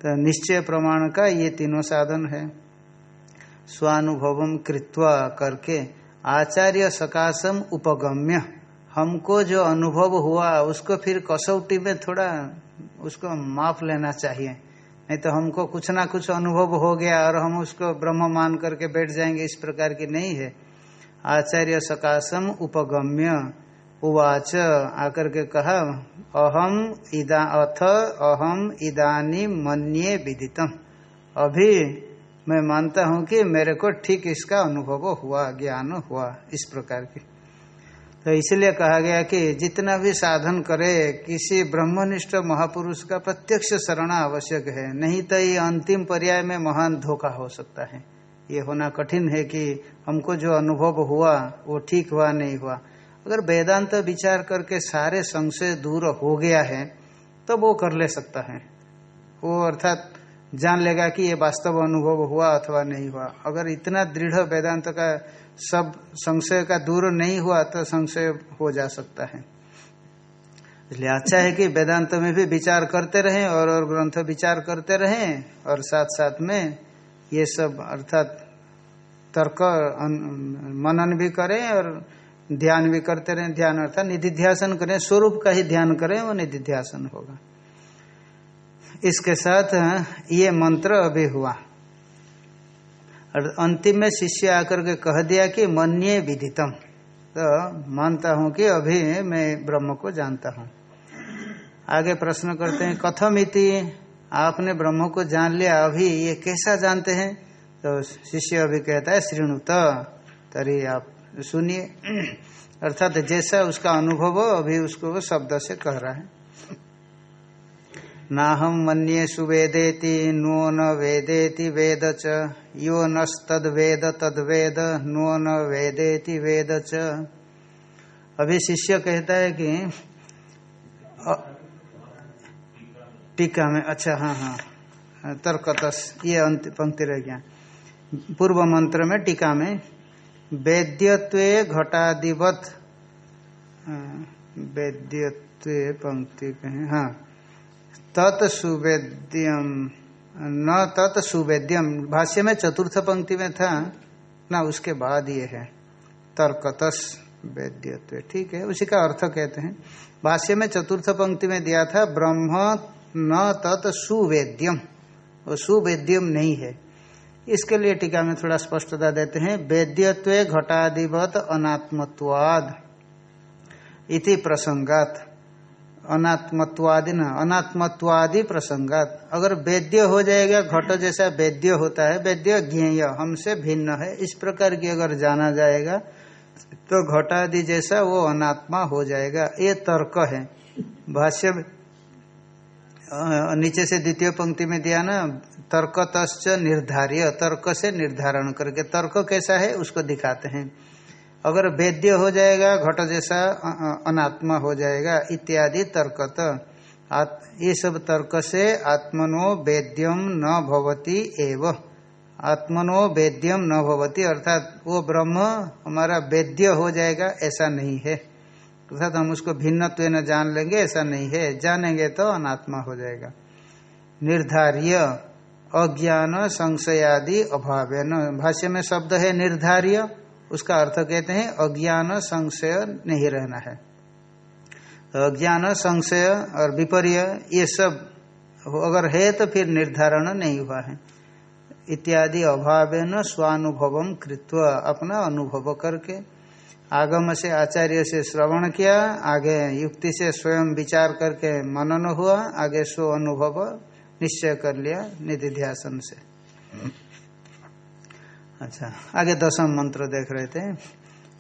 तो निश्चय प्रमाण का ये तीनों साधन है। स्वानुभव कृत्वा करके आचार्य सकाशम उपगम्य। हमको जो अनुभव हुआ, उसको फिर कसौटी में थोड़ा उसको माफ़ लेना चाहिए। नहीं तो हमको कुछ ना कुछ अनुभव हो गया और हम उसको ब्रह्म मान करके बैठ जाएँगे, इस प्रकार की नहीं है। आचार्य सकाशम उपगम्य उवाच, आकर के कहा, अहम इदा अथ, अहम इदानी मन्ये विदितम। अभी मैं मानता हूँ कि मेरे को ठीक इसका अनुभव हुआ, ज्ञान हुआ, इस प्रकार की। तो इसलिए कहा गया कि जितना भी साधन करे, किसी ब्रह्मनिष्ठ महापुरुष का प्रत्यक्ष शरण आवश्यक है। नहीं तो ये अंतिम पर्याय में महान धोखा हो सकता है। ये होना कठिन है कि हमको जो अनुभव हुआ, वो ठीक हुआ, नहीं हुआ। अगर वेदांत विचार करके सारे संशय दूर हो गया है तो वो कर ले सकता है। वो अर्थात जान लेगा कि ये वास्तव अनुभव हुआ अथवा नहीं हुआ। अगर इतना दृढ़ वेदांत का सब संशय का दूर नहीं हुआ तो संशय हो जा सकता है। इसलिए अच्छा है कि वेदांत में भी विचार करते रहें और और ग्रंथ विचार करते रहें और साथ साथ में ये सब अर्थात तर्क मनन भी करें और ध्यान भी करते रहें। ध्यान अर्थात निधिध्यासन करें, स्वरूप का ही ध्यान करें, वो निधिध्यासन होगा। इसके साथ ये मंत्र अभी हुआ। और अंतिम में शिष्य आकर के कह दिया कि मन्ये विदितम। तो मानता हूँ कि अभी मैं ब्रह्म को जानता हूँ। आगे प्रश्न करते हैं, कथम इति? आपने ब्रह्म को जान लिया, अभी ये कैसा जानते हैं? तो शिष्य अभी कहता है, श्रीणुत, तरी आप सुनिए। अर्थात जैसा उसका अनुभव अभी उसको शब्द से कह रहा है। नाहम मन्ये सुवेदेति नो न वेदेति वेद च। यो नस्तवेद तद्वेद, नो न वेदेति वेद च। अभी शिष्य कहता है कि टीका में अच्छा हाँ हाँ तर्कतस, ये अंत, पंक्ति रह गया। पूर्व मंत्र में टीका में, वेद्यत्वे घटाधिवत वेद्यत्वे पंक्ति कहें हाँ। तत्सुवेद्यम न तत्सुवेद्यम भाष्य में चतुर्थ पंक्ति में था, ना उसके बाद ये है। तर्कतस वेद्यत्व। ठीक है, उसी का अर्थ कहते हैं। भाष्य में चतुर्थ पंक्ति में दिया था, ब्रह्म न तत् सुवेद्यम। वो सुवेद्यम नहीं है। इसके लिए टीका में थोड़ा स्पष्टता देते हैं, वेद्यत्व घटाधिवत अनात्मत्वाद इति प्रसंगात। अनात्मत्वादि न, अनात्मत्वादि प्रसंगात। अगर वेद्य हो जाएगा, घट जैसा वेद्य होता है, वेद्य ज्ञेय, हमसे भिन्न है, इस प्रकार की अगर जाना जाएगा तो घटादि जैसा वो अनात्मा हो जाएगा। ये तर्क है। भाष्य नीचे से द्वितीय पंक्ति में दिया ना तर्क तस् निर्धार्य, तर्क से निर्धारण करके। तर्क कैसा है, उसको दिखाते हैं। अगर वेद्य हो जाएगा, घट जैसा अनात्मा हो जाएगा, इत्यादि तर्कत। ये सब तर्क से आत्मनो वेद्यम न भवती एव। आत्मनो वेद्यम न भवती, अर्थात वो ब्रह्म हमारा वेद्य हो जाएगा, ऐसा नहीं है। अर्थात हम उसको भिन्नत्व न जान लेंगे, ऐसा नहीं है। जानेंगे तो अनात्मा हो जाएगा। निर्धार्य, अज्ञान, संशयादि अभाव भाष्य में शब्द है निर्धार्य। उसका अर्थ कहते हैं अज्ञान संशय नहीं रहना है। अज्ञान संशय और विपर्य, ये सब अगर है तो फिर निर्धारण नहीं हुआ है। इत्यादि अभाव न स्वानुभव कृत्व अपना अनुभव करके आगम से, आचार्य से श्रवण किया, आगे युक्ति से स्वयं विचार करके मनन हुआ, आगे स्व अनुभव निश्चय कर लिया निधि ध्यासन से। अच्छा आगे दसम मंत्र देख रहे थे।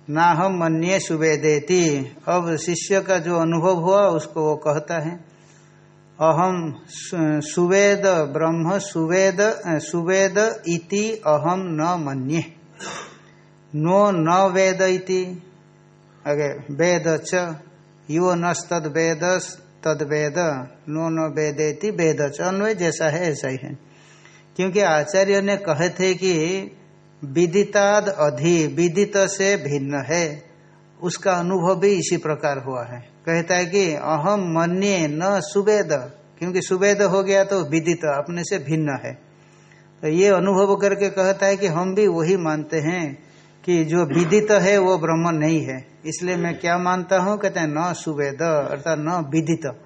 ना हम मन्ये सुवेदेति। अब शिष्य का जो अनुभव हुआ, उसको वो कहता है, अहम सुवेद ब्रह्म सुवेद सुवेद इति अहम न मन्ये। नो न वेद इति। आगे, वेद च, यो नद वेद, तद वेद, नो न वेदेति, वेद च। अन्वय जैसा है, ऐसा ही है। क्योंकि आचार्य ने कहे थे कि विदिताद अधि, विदित से भिन्न है। उसका अनुभव भी इसी प्रकार हुआ है। कहता है कि अहम मन्य न सुवेद, क्योंकि सुवेद हो गया तो विदित, अपने से भिन्न है। तो ये अनुभव करके कहता है कि हम भी वही मानते हैं कि जो विदित है, वो ब्रह्म नहीं है। इसलिए मैं क्या मानता हूँ? कहते हैं, न सुवेद, अर्थात न विदित।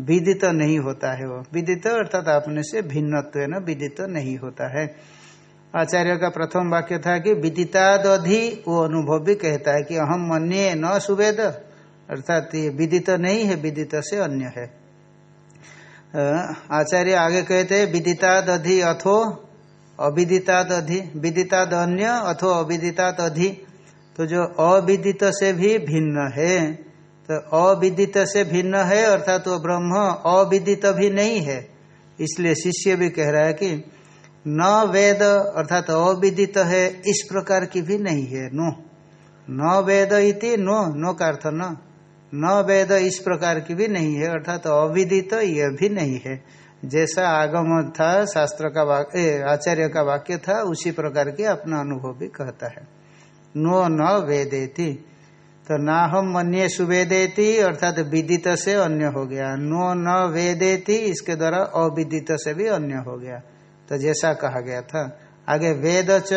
विदित नहीं होता है वो। विदित, अर्थात अपने से भिन्नत्व न विदित नहीं होता है। आचार्य का प्रथम वाक्य था कि विदितादधि वो अनुभव भी कहता है कि अहम मन्य न सुवेद। अर्थात ये विदित नहीं है, विदित से अन्य है। आचार्य आगे कहते हैं विदिताद अधि अथो अविदिताद अधि विदिताद अन्य अथो अविदिताद अधि तो जो अविदित से भी भिन्न है तो अविदित से भिन्न है, अर्थात वो ब्रह्म अविदित भी नहीं है। इसलिए शिष्य भी कह रहा है कि न वेद अर्थात अविदित है, इस प्रकार की भी नहीं है, नो। न वेद इति, नो नो का अर्थ न। न वेद इस प्रकार की भी नहीं है, अर्थात अविदित यह भी नहीं है। जैसा आगम था, शास्त्र का वाक्य आचार्य का वाक्य था, उसी प्रकार के अपना अनुभव भी कहता है। नो, न वेदेति। तो ना हम मन्य सुवेदेति अर्थात विदित से अन्य हो गया। नो, न वेदेति, इसके द्वारा अविदित से भी अन्य हो गया। तो जैसा कहा गया था, आगे वेद च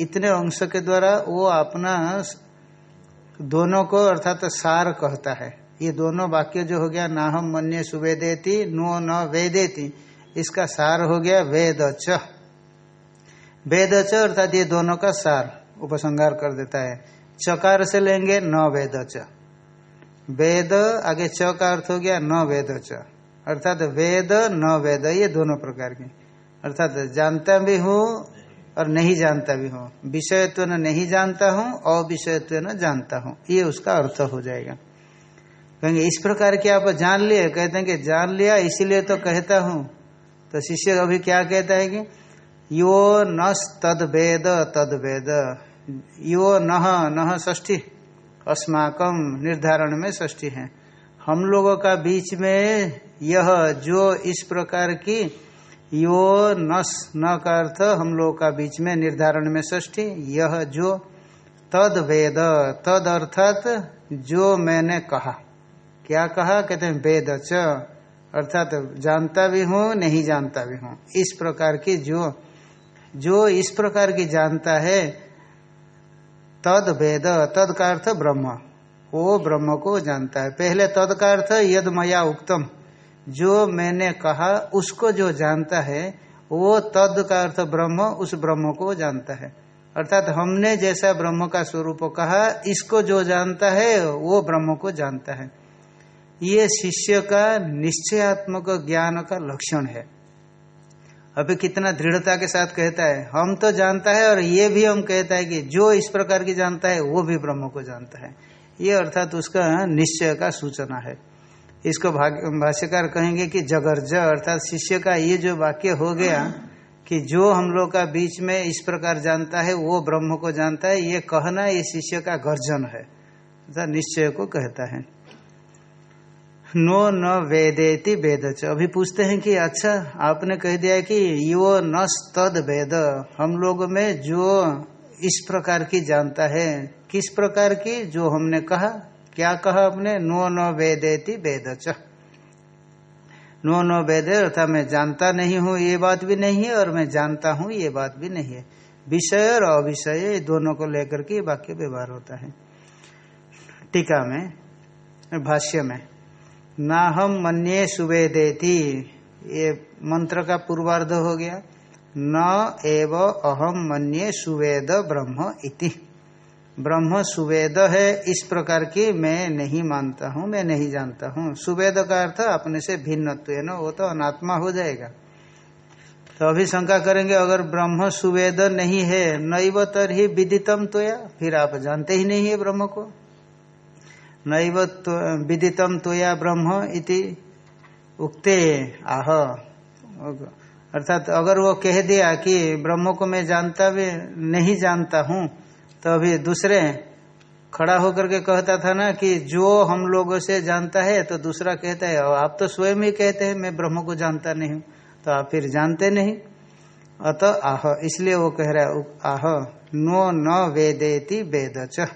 इतने अंश के द्वारा वो अपना दोनों को अर्थात सार कहता है। ये दोनों वाक्य जो हो गया ना हम मन्य सुवेदेति, नो न वेदेति, इसका सार हो गया वेद च। वेद च अर्थात ये दोनों का सार उपसंगार कर देता है। चकार से लेंगे न वेद च। वेद, आगे च का अर्थ हो गया न वेद च। अर्थात वेद, न वेद, ये दोनों प्रकार के। अर्थात जानता भी हूँ और नहीं जानता भी हूँ। विषयत्व न नहीं जानता हूँ, अविषयत्व न जानता हूँ। ये उसका अर्थ हो जाएगा। कहेंगे, इस प्रकार के आप जान लिए, कहते हैं कि जान लिया, इसीलिए तो कहता हूँ। तो शिष्य अभी क्या कहता है कि, यो नस तद वेद तद वेद यो नह नह ष्ठी अस्माकम निर्धारण में ष्ठी है। हम लोगों का बीच में यह जो इस प्रकार की यो नस न का अर्थ हम लोग का बीच में निर्धारण में ष्ठी यह जो तद वेद, तद अर्थात जो मैंने कहा। क्या कहा? कहते हैं वेद च, अर्थात जानता भी हूँ, नहीं जानता भी हूँ। इस प्रकार की जो जो इस प्रकार की जानता है, तद वेद, तद का अर्थ ब्रह्म। वो ब्रह्म को जानता है। पहले तद का अर्थ यद मया उक्तम। जो मैंने कहा, उसको जो जानता है, वो तद का अर्थ ब्रह्म, उस ब्रह्म को जानता है। अर्थात हमने जैसा ब्रह्म का स्वरूप कहा, इसको जो जानता है, वो ब्रह्म को जानता है। ये शिष्य का निश्चयात्मक ज्ञान का लक्षण है। अभी कितना दृढ़ता के साथ कहता है, हम तो जानता है और ये भी हम कहता है कि जो इस प्रकार की जानता है, वो भी ब्रह्म को जानता है। ये अर्थात उसका निश्चय का सूचना है। इसको भाष्यकार कहेंगे कि जगर्ज, अर्थात शिष्य का ये जो वाक्य हो गया कि जो हम लोग का बीच में इस प्रकार जानता है, वो ब्रह्म को जानता है, ये कहना, ये शिष्य का गर्जन है। अर्थात निश्चय को कहता है। नो न वेदेति वेद अभी पूछते हैं कि अच्छा आपने कह दिया कि यो न तद वेद। हम लोग में जो इस प्रकार की जानता है, किस प्रकार की, जो हमने कहा क्या कहा आपने? नो न वेदेति वेद नो नो वेद, अर्थात मैं जानता नहीं हूँ, ये बात भी नहीं है, और मैं जानता हूँ, ये बात भी नहीं है। विषय और अविषय दोनों को लेकर के वाक्य व्यवहार होता है। टीका में, भाष्य में ना हम मन्ये सुवेदेति। ये मंत्र का पूर्वार्ध हो गया। न एव अहम मन्ये सुवेद ब्रह्म इति। ब्रह्म सुवेद है इस प्रकार की मैं नहीं मानता हूँ मैं नहीं जानता हूँ। सुवेद का अर्थ अपने से भिन्न न वो तो अनात्मा हो जाएगा। तो अभी शंका करेंगे अगर ब्रह्म सुवेद नहीं है नैव तर ही विदितम तो या? फिर आप जानते ही नहीं है ब्रह्म को। नैव तो, विदितम तो या ब्रह्म इति उक्ते आह। अर्थात अगर वो कह दिया कि ब्रह्म को मैं जानता भी नहीं जानता हूँ तो अभी दूसरे खड़ा होकर के कहता था ना कि जो हम लोगों से जानता है तो दूसरा कहता है आप तो स्वयं ही कहते हैं, मैं ब्रह्म को जानता नहीं हूँ। तो आप फिर जानते नहीं। अतः आह, इसलिए वो कह रहा है आह, नो न वेदेति वेद च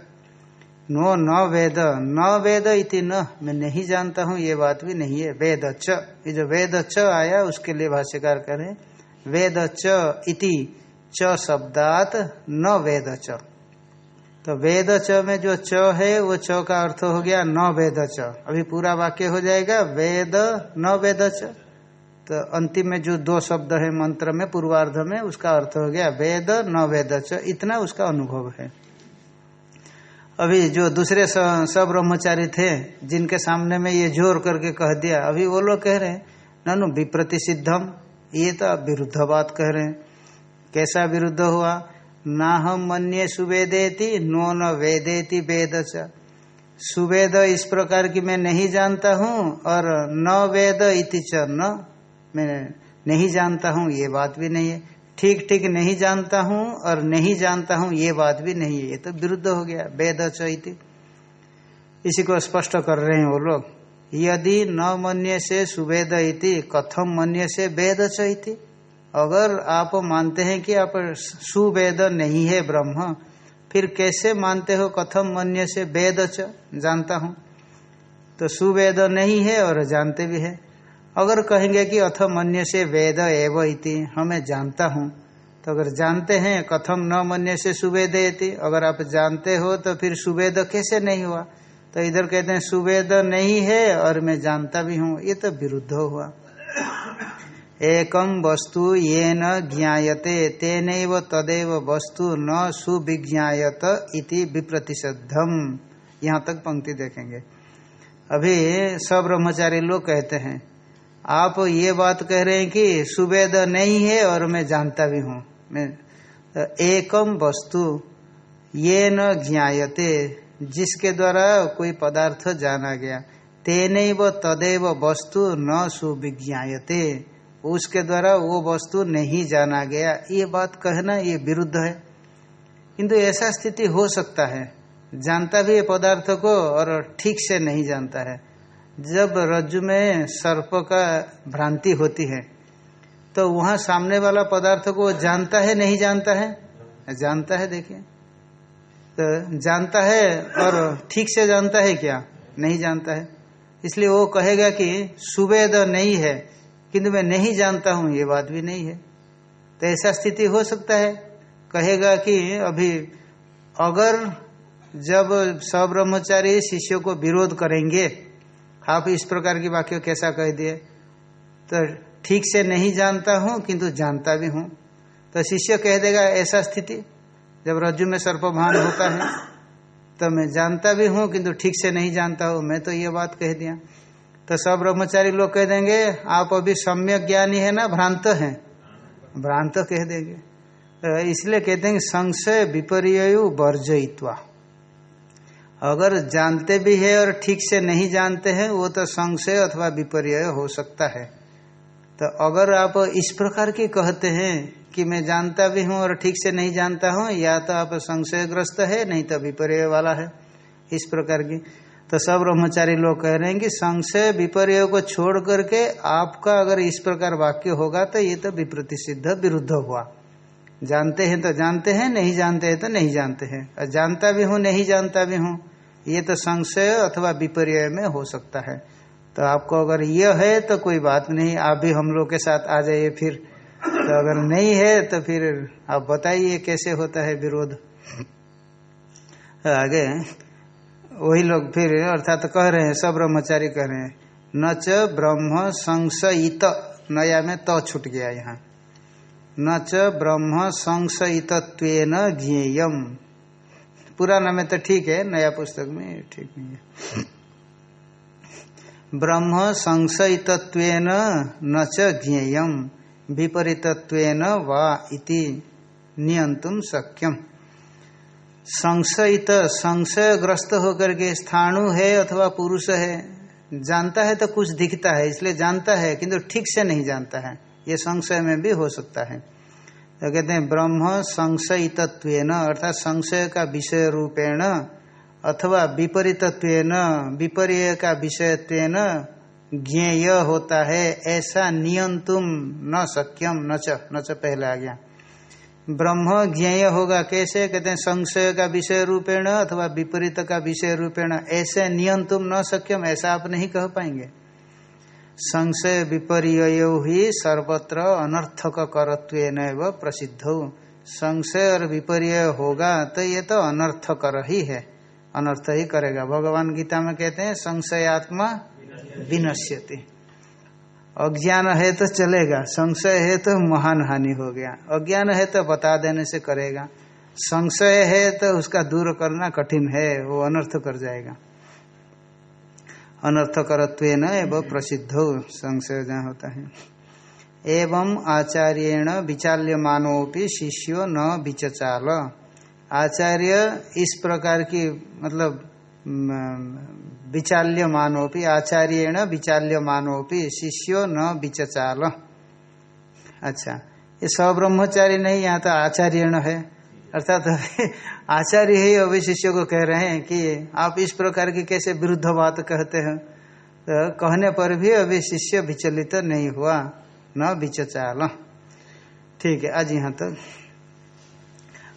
नो न वेद न वेद इति न, मैं नहीं जानता हूँ, ये बात भी नहीं है वेद च ये जो वेद च आया, उसके लिए भाष्यकार करें वेद च इति च शब्दात न वेद च तो वेद च में जो च है, वो च का अर्थ हो गया न वेद च। अभी पूरा वाक्य हो जाएगा, वेद, न वेद च। तो अंतिम में जो दो शब्द है मंत्र में, पूर्वार्ध में, उसका अर्थ हो गया वेद, न वेद च। इतना उसका अनुभव है। अभी जो दूसरे सब ब्रह्मचारी थे, जिनके सामने में ये ज़ोर करके कह दिया, अभी वो लोग कह रहे हैं, ननु विप्रति सिद्धम ये तो विरुद्ध बात कह रहे हैं। कैसा विरुद्ध हुआ? ना हम मन्य सुवेदेति, नो न वेदेति वेद सुवेद इस प्रकार की मैं नहीं जानता हूँ, और न वेद इति च न मैं नहीं जानता हूँ, ये बात भी नहीं है। ठीक ठीक नहीं जानता हूँ, और नहीं जानता हूँ, ये बात भी नहीं है। ये तो विरुद्ध हो गया, वेद च इसी को स्पष्ट कर रहे हैं वो लोग। यदि न मन्य से सुवेद इति कथम मन्य से वेद च अगर आप मानते हैं कि आप सुवेद नहीं है ब्रह्म, फिर कैसे मानते हो कथम मन्य से वेद जानता हूँ। तो सुवेद नहीं है और जानते भी है। अगर कहेंगे कि अथ मन्य से वेद एव इति, हमें जानता हूँ। तो अगर जानते हैं, कथम न मन्य से सुवेद इति, अगर आप जानते हो तो फिर सुवेद कैसे नहीं हुआ? तो इधर कहते हैं, सुवेद नहीं है और मैं जानता भी हूँ। ये तो विरुद्ध हुआ। एकम वस्तु ये न ज्ञाते तेन तदेव वस्तु न सुविज्ञात इति विप्रतिषद्धम यहाँ तक पंक्ति देखेंगे। अभी सब ब्रह्मचारी लोग कहते हैं, आप ये बात कह रहे हैं कि सुवेद नहीं है और मैं जानता भी हूँ। मैं एकम वस्तु ये न ज्ञाते जिसके द्वारा कोई पदार्थ जाना गया तेन तदेव वस्तु न सुविज्ञाते उसके द्वारा वो वस्तु नहीं जाना गया। ये बात कहना ये विरुद्ध है। किंतु ऐसा स्थिति हो सकता है। जानता भी पदार्थ को और ठीक से नहीं जानता है। जब रज्जु में सर्प का भ्रांति होती है तो वहाँ सामने वाला पदार्थ को जानता है, नहीं जानता है? जानता है, देखिए। तो जानता है और ठीक से जानता है क्या? नहीं जानता है। इसलिए वो कहेगा कि सुवेद नहीं है। किंतु मैं नहीं जानता हूँ, ये बात भी नहीं है। तो ऐसा स्थिति हो सकता है। कहेगा कि अभी अगर जब सब ब्रह्मचारी शिष्य को विरोध करेंगे, आप इस प्रकार की वाक्य कैसा कह दिए? तो ठीक से नहीं जानता हूँ, किंतु जानता भी हूँ। तो शिष्य कह देगा, ऐसा स्थिति, जब रज्जु में सर्पभान होता है तो मैं जानता भी हूँ, किंतु ठीक से नहीं जानता हूँ। मैं तो ये बात कह दिया। तो सब ब्रह्मचारी लोग कह देंगे, आप अभी सम्यक ज्ञानी है ना, भ्रांत है। भ्रांत कह देंगे। तो इसलिए कहते हैं संशय विपर्य वर्जयित्वा। अगर जानते भी है और ठीक से नहीं जानते हैं, वो तो संशय अथवा विपर्य हो सकता है। तो अगर आप इस प्रकार की कहते हैं कि मैं जानता भी हूँ और ठीक से नहीं जानता हूँ, या तो आप संशयग्रस्त है, नहीं तो विपर्य वाला है। इस प्रकार की। तो सब ब्रह्मचारी लोग कह रहे हैं कि संशय विपर्य को छोड़ करके आपका अगर इस प्रकार वाक्य होगा तो ये तो विप्रति सिद्ध विरुद्ध हुआ। जानते हैं तो जानते हैं, नहीं जानते हैं तो नहीं जानते हैं। और जानता भी हूँ, नहीं जानता भी हूँ, ये तो संशय अथवा विपर्य में हो सकता है। तो आपको अगर यह है तो कोई बात नहीं, आप भी हम लोग के साथ आ जाइए फिर। तो अगर नहीं है तो फिर आप बताइए कैसे होता है विरोध। आगे। वही लोग फिर अर्थात तो कह रहे हैं, सब ब्रह्मचारी कह रहे हैं, न च ब्रह्म संशयित, नया में त तो छूट गया यहाँ। न च ब्रह्म संशयित ज्ञेयम। पुराना में तो ठीक है, नया पुस्तक में ठीक नहीं है। ब्रह्म संशयित न च ज्ञेयम विपरीत वा इति नियंतुम शक्यम। संशयित, संशयग्रस्त होकर के स्थाणु है अथवा पुरुष है, जानता है तो कुछ दिखता है, इसलिए जानता है, किंतु ठीक से नहीं जानता है। ये संशय में भी हो सकता है। तो कहते हैं, ब्रह्म संशयित्व अर्थात संशय का विषय रूपेण अथवा विपरीतत्व विपर्य का विषयत्व ज्ञेय होता है, ऐसा नियंतुम न सक्यम न च न च पहले आ गया। ब्रह्म ज्ञेय होगा कैसे? कहते हैं, संशय का विषय रूपेण अथवा विपरीत का विषय रूपेण। ऐसे नियंतुम न सक्यम ऐसा आप नहीं कह पाएँगे। संशय विपर्य ही सर्वत्र अनर्थक करत्व प्रसिद्ध। संशय और विपर्य होगा तो ये तो अनर्थकर ही है। अनर्थ ही करेगा। भगवान गीता में कहते हैं, संशयात्मा विनश्यति। अज्ञान है तो चलेगा, संशय है तो महान हानि हो गया। अज्ञान है तो बता देने से करेगा, संशय है तो उसका दूर करना कठिन है, वो अनर्थ कर जाएगा। अनर्थकरत्व एवं प्रसिद्ध, संशय जहाँ होता है। एवं आचार्यण विचाल्यमानोपि शिष्यो न विचचाल। आचार्य इस प्रकार की मतलब विचाल्यमानोपि आचार्यण विचाल्यमानोपि शिष्यो न विचचाल। अच्छा ये सब्रह्मचारी नहीं, यहाँ तो आचार्यण है। अर्थात आचार्य ही अभी शिष्य को कह रहे हैं कि आप इस प्रकार की कैसे विरुद्ध बात कहते हैं। तो कहने पर भी अभी शिष्य विचलित तो नहीं हुआ, न विचचाल। ठीक है, आज यहाँ तक।